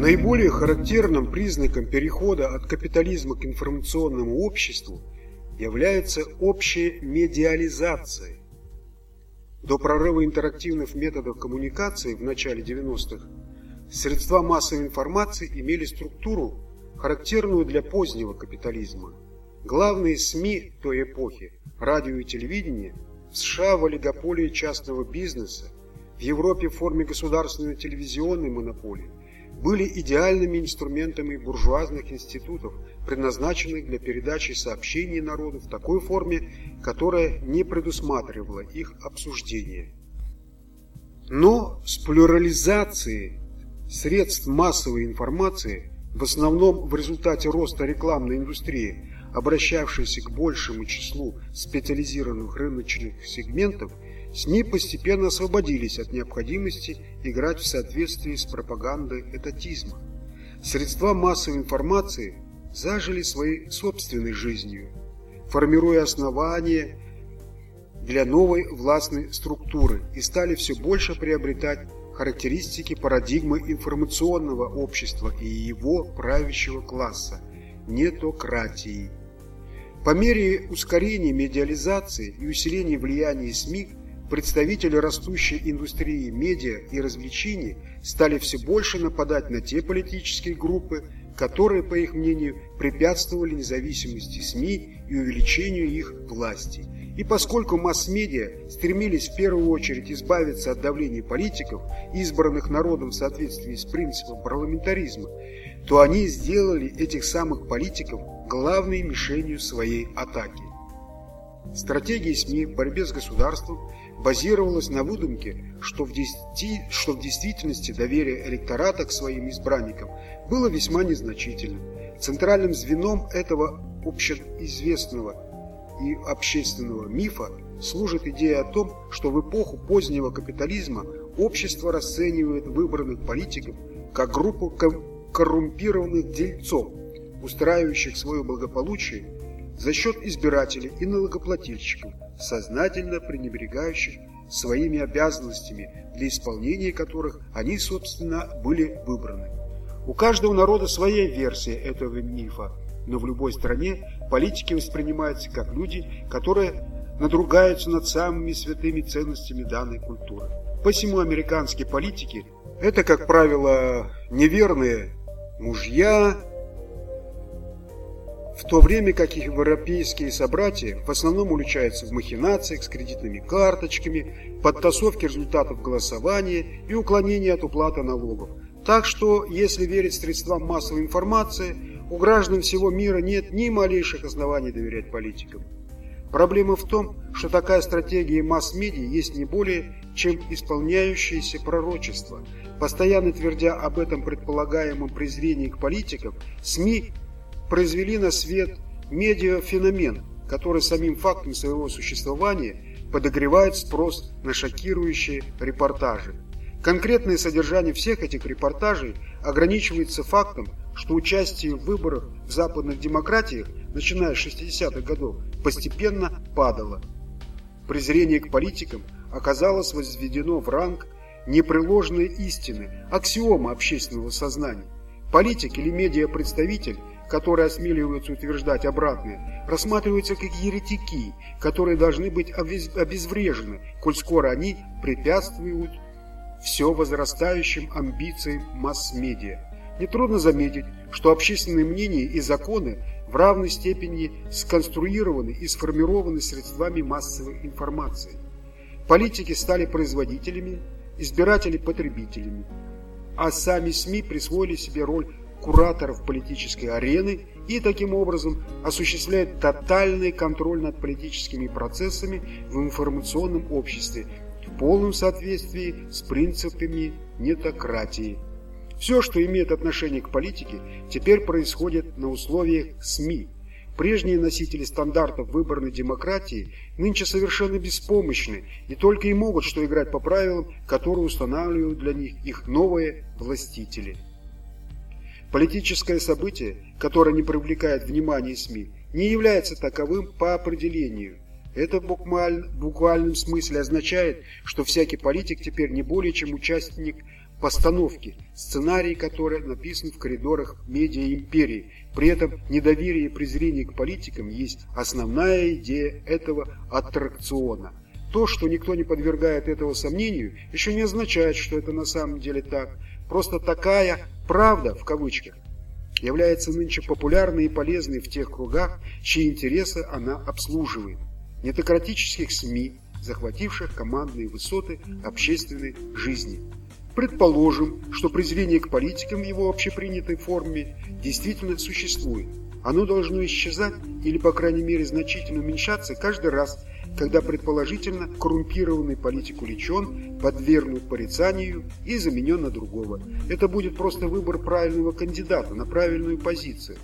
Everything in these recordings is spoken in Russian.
Наиболее характерным признаком перехода от капитализма к информационному обществу является общая медиализация. До прорыва интерактивных методов коммуникации в начале 90-х средства массовой информации имели структуру, характерную для позднего капитализма. Главные СМИ той эпохи, радио и телевидение, в США в олигополии частного бизнеса, в Европе в форме государственной телевизионной монополии, были идеальными инструментами буржуазных институтов, предназначенных для передачи сообщений народу в такой форме, которая не предусматривала их обсуждение. Но с плюрализацией средств массовой информации, в основном в результате роста рекламной индустрии, обращавшейся к большему числу специализированных рыночных сегментов, СМИ постепенно освободились от необходимости играть в соответствии с пропагандой этатизма. Средства массовой информации зажили своей собственной жизнью, формируя основания для новой властной структуры и стали все больше приобретать характеристики парадигмы информационного общества и его правящего класса – нетократии. По мере ускорения медиализации и усиления влияния СМИ представители растущей индустрии медиа и развлечений стали все больше нападать на те политические группы, которые, по их мнению, препятствовали независимости СМИ и увеличению их власти. И поскольку масс-медиа стремились в первую очередь избавиться от давления политиков, избранных народом в соответствии с принципом парламентаризма, то они сделали этих самых политиков главной мишенью своей атаки. Стратегия СМИ в борьбе с государством базировалась на выдумке, что в, десяти, что в действительности доверие электората к своим избранникам было весьма незначительным. Центральным звеном этого общеизвестного и общественного мифа служит идея о том, что в эпоху позднего капитализма общество расценивает выбранных политиков как группу коррумпированных дельцов, устраивающих свое благополучие за счет избирателей и налогоплательщиков, сознательно пренебрегающих своими обязанностями, для исполнения которых они, собственно, были выбраны. У каждого народа своя версия этого мифа, но в любой стране политики воспринимаются как люди, которые надругаются над самыми святыми ценностями данной культуры. Посему американские политики – это, как правило, неверные мужья, в то время как их европейские собратья в основном уличаются в махинациях с кредитными карточками, подтасовке результатов голосования и уклонении от уплаты налогов. Так что, если верить средствам массовой информации, у граждан всего мира нет ни малейших оснований доверять политикам. Проблема в том, что такая стратегия масс-медиа есть не более, чем исполняющееся пророчество. Постоянно твердя об этом предполагаемом презрении к политикам, СМИ произвели на свет медиафеномен, который самим фактом своего существования подогревает спрос на шокирующие репортажи. Конкретное содержание всех этих репортажей ограничивается фактом, что участие в выборах в западных демократиях, начиная с 60-х годов, постепенно падало. Презрение к политикам оказалось возведено в ранг непреложной истины, аксиома общественного сознания. Политик или медиапредставитель которые осмеливаются утверждать обратное, рассматриваются как еретики, которые должны быть обезврежены, коль скоро они препятствуют все возрастающим амбициям масс-медиа. Нетрудно заметить, что общественное мнение и законы в равной степени сконструированы и сформированы средствами массовой информации. Политики стали производителями, избиратели – потребителями, а сами СМИ присвоили себе роль кураторов политической арены и таким образом осуществляет тотальный контроль над политическими процессами в информационном обществе в полном соответствии с принципами нетократии. Все, что имеет отношение к политике, теперь происходит на условиях СМИ. Прежние носители стандартов выборной демократии нынче совершенно беспомощны и только и могут что играть по правилам, которые устанавливают для них их новые властители. Политическое событие, которое не привлекает внимания СМИ, не является таковым по определению. Это в буквальном смысле означает, что всякий политик теперь не более чем участник постановки, сценарий который написан в коридорах медиа-империи. При этом недоверие и презрение к политикам есть основная идея этого аттракциона. То, что никто не подвергает этого сомнению, еще не означает, что это на самом деле так. Просто такая «правда» в кавычках является нынче популярной и полезной в тех кругах, чьи интересы она обслуживает. Нетократических СМИ, захвативших командные высоты общественной жизни. Предположим, что презрение к политикам в его общепринятой форме действительно существует. Оно должно исчезать или, по крайней мере, значительно уменьшаться каждый раз, когда предположительно коррумпированный политик уличен, подвергнут порицанию и заменен на другого. Это будет просто выбор правильного кандидата на правильную позицию.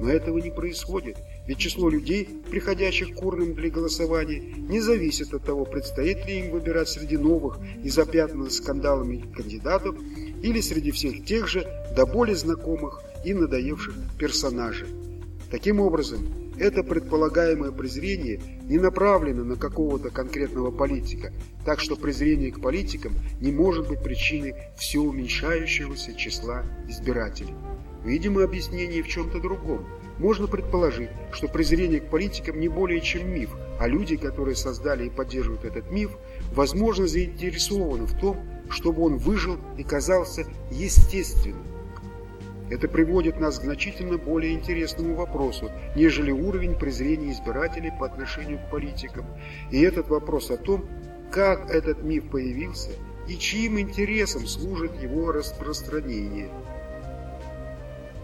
Но этого не происходит, ведь число людей, приходящих к урнам для голосования, не зависит от того, предстоит ли им выбирать среди новых и запятнанных скандалами кандидатов или среди всех тех же, до более знакомых и надоевших персонажей. Таким образом, это предполагаемое презрение не направлено на какого-то конкретного политика, так что презрение к политикам не может быть причиной все уменьшающегося числа избирателей. Видимо, объяснение в чем-то другом. Можно предположить, что презрение к политикам не более чем миф, а люди, которые создали и поддерживают этот миф, возможно, заинтересованы в том, чтобы он выжил и казался естественным. Это приводит нас к значительно более интересному вопросу, нежели уровень презрения избирателей по отношению к политикам. И этот вопрос о том, как этот миф появился и чьим интересам служит его распространение.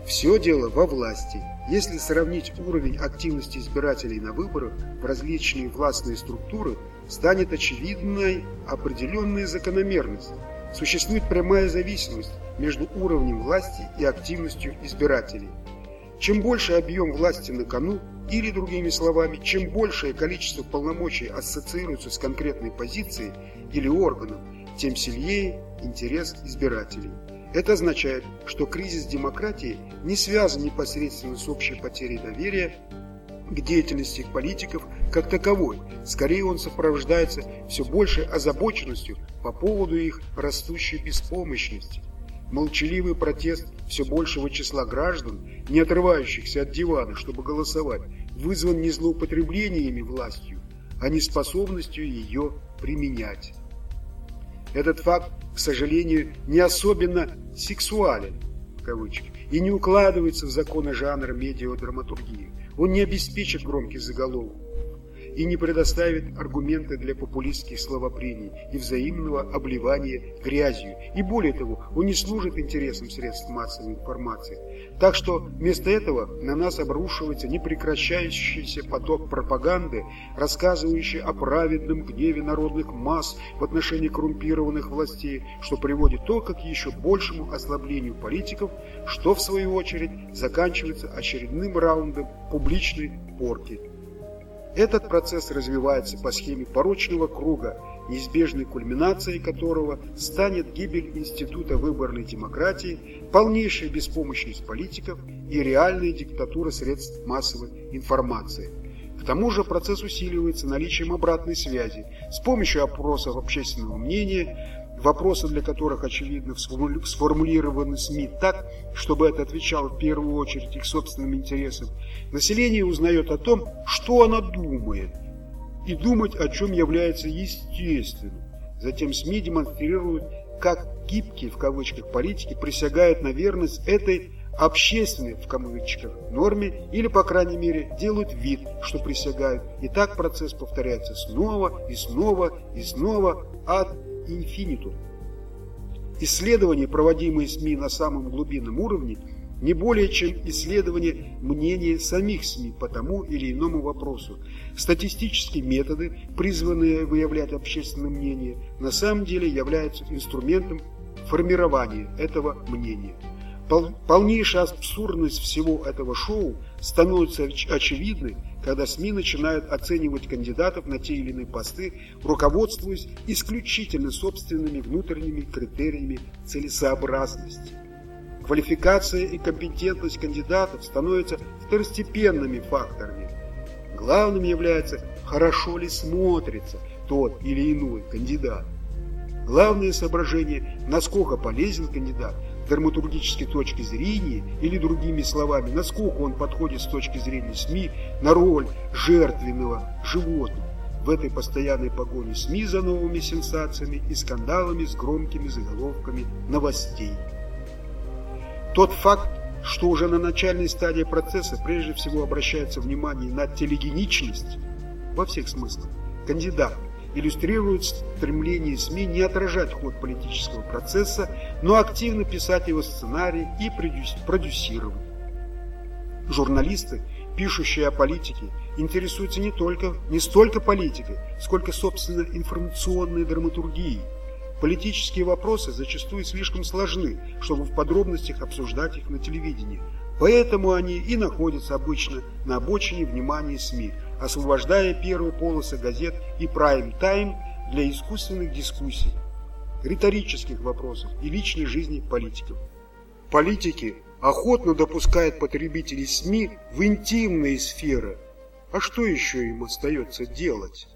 Все дело во власти. Если сравнить уровень активности избирателей на выборах в различные властные структуры, станет очевидной определенная закономерность. Существует прямая зависимость между уровнем власти и активностью избирателей. Чем больше объем власти на кону, или другими словами, чем большее количество полномочий ассоциируется с конкретной позицией или органом, тем сильнее интерес избирателей. Это означает, что кризис демократии не связан непосредственно с общей потерей доверия к деятельности политиков как таковой. Скорее он сопровождается все большей озабоченностью по поводу их растущей беспомощности. Молчаливый протест все большего числа граждан, не отрывающихся от дивана, чтобы голосовать, вызван не злоупотреблениями властью, а неспособностью ее применять. Этот факт, к сожалению, не особенно «сексуален» в кавычках, и не укладывается в законы жанра медиадраматургии. Он не обеспечит громкий заголовок, и не предоставит аргументы для популистских словопрений и взаимного обливания грязью. И более того, он не служит интересам средств массовой информации. Так что вместо этого на нас обрушивается непрекращающийся поток пропаганды, рассказывающий о праведном гневе народных масс в отношении коррумпированных властей, что приводит только к еще большему ослаблению политиков, что в свою очередь заканчивается очередным раундом публичной порки. Этот процесс развивается по схеме порочного круга, неизбежной кульминацией которого станет гибель института выборной демократии, полнейшая беспомощность политиков и реальная диктатура средств массовой информации. К тому же процесс усиливается наличием обратной связи с помощью опросов общественного мнения, вопросы для которых, очевидно, сформулированы СМИ так, чтобы это отвечало в первую очередь их собственным интересам, население узнает о том, что оно думает, и думать о чем является естественным. Затем СМИ демонстрируют, как гибкие в кавычках политики присягают на верность этой общественной в кавычках норме или, по крайней мере, делают вид, что присягают. И так процесс повторяется снова и снова и снова от инфинитум. Исследования, проводимые СМИ на самом глубинном уровне, не более чем исследование мнения самих СМИ по тому или иному вопросу. Статистические методы, призванные выявлять общественное мнение, на самом деле являются инструментом формирования этого мнения. Полнейшая абсурдность всего этого шоу становится очевидной, когда СМИ начинают оценивать кандидатов на те или иные посты, руководствуясь исключительно собственными внутренними критериями целесообразности. Квалификация и компетентность кандидатов становятся второстепенными факторами. Главным является, хорошо ли смотрится тот или иной кандидат. Главное соображение, насколько полезен кандидат драматургической точки зрения, или другими словами, насколько он подходит с точки зрения СМИ на роль жертвенного животного в этой постоянной погоне СМИ за новыми сенсациями и скандалами с громкими заголовками новостей. Тот факт, что уже на начальной стадии процесса прежде всего обращается внимание на телегеничность во всех смыслах кандидата, иллюстрирует стремление СМИ не отражать ход политического процесса, но активно писать его сценарий и продюсировать. Журналисты, пишущие о политике, интересуются не только не столько политикой, сколько собственно информационной драматургией. Политические вопросы зачастую слишком сложны, чтобы в подробностях обсуждать их на телевидении. Поэтому они и находятся обычно на обочине внимания СМИ, освобождая первые полосы газет и прайм-тайм для искусственных дискуссий, риторических вопросов и личной жизни политиков. Политики охотно допускают потребителей СМИ в интимные сферы. А что еще им остается делать?